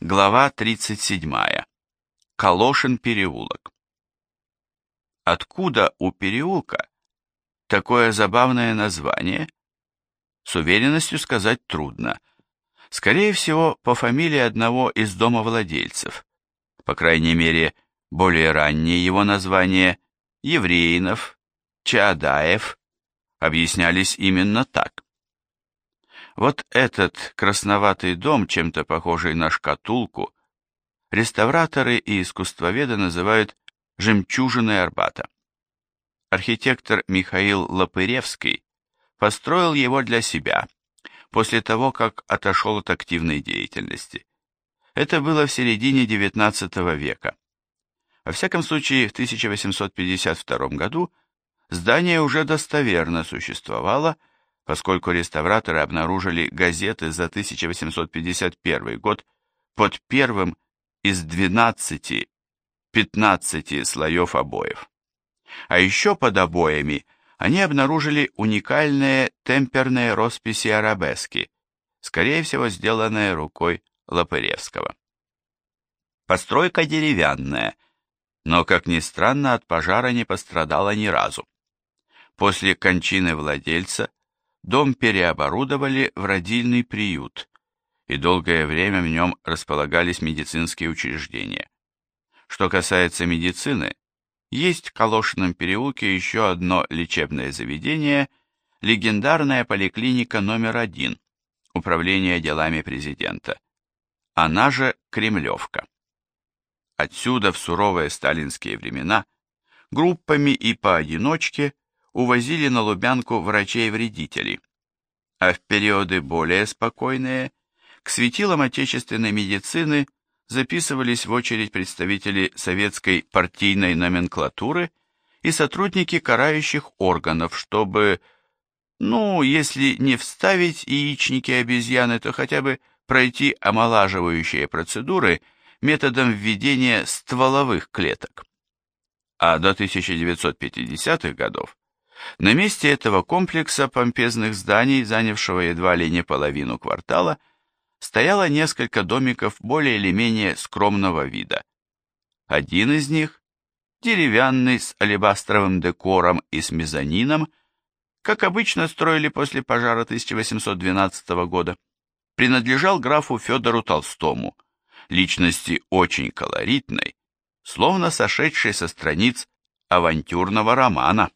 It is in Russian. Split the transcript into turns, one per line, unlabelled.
Глава 37. Калошин переулок. Откуда у переулка такое забавное название? С уверенностью сказать трудно. Скорее всего, по фамилии одного из домовладельцев. По крайней мере, более раннее его название Евреинов, Чаадаев объяснялись именно так. Вот этот красноватый дом, чем-то похожий на шкатулку, реставраторы и искусствоведы называют «жемчужиной Арбата». Архитектор Михаил Лопыревский построил его для себя после того, как отошел от активной деятельности. Это было в середине XIX века. Во всяком случае, в 1852 году здание уже достоверно существовало, поскольку реставраторы обнаружили газеты за 1851 год под первым из 12-15 слоев обоев. А еще под обоями они обнаружили уникальные темперные росписи арабески, скорее всего сделанные рукой Лопыревского. Постройка деревянная, но, как ни странно, от пожара не пострадала ни разу. После кончины владельца дом переоборудовали в родильный приют, и долгое время в нем располагались медицинские учреждения. Что касается медицины, есть в Калошином переулке еще одно лечебное заведение, легендарная поликлиника номер один, Управление делами президента, она же Кремлевка. Отсюда в суровые сталинские времена группами и поодиночке увозили на Лубянку врачей-вредителей, а в периоды более спокойные к светилам отечественной медицины записывались в очередь представители советской партийной номенклатуры и сотрудники карающих органов, чтобы, ну, если не вставить яичники обезьяны, то хотя бы пройти омолаживающие процедуры методом введения стволовых клеток. А до 1950-х годов на месте этого комплекса помпезных зданий, занявшего едва ли не половину квартала, стояло несколько домиков более или менее скромного вида. Один из них, деревянный с алебастровым декором и с мезонином, как обычно строили после пожара 1812 года, принадлежал графу Федору Толстому, личности очень колоритной, словно сошедшей со страниц авантюрного романа.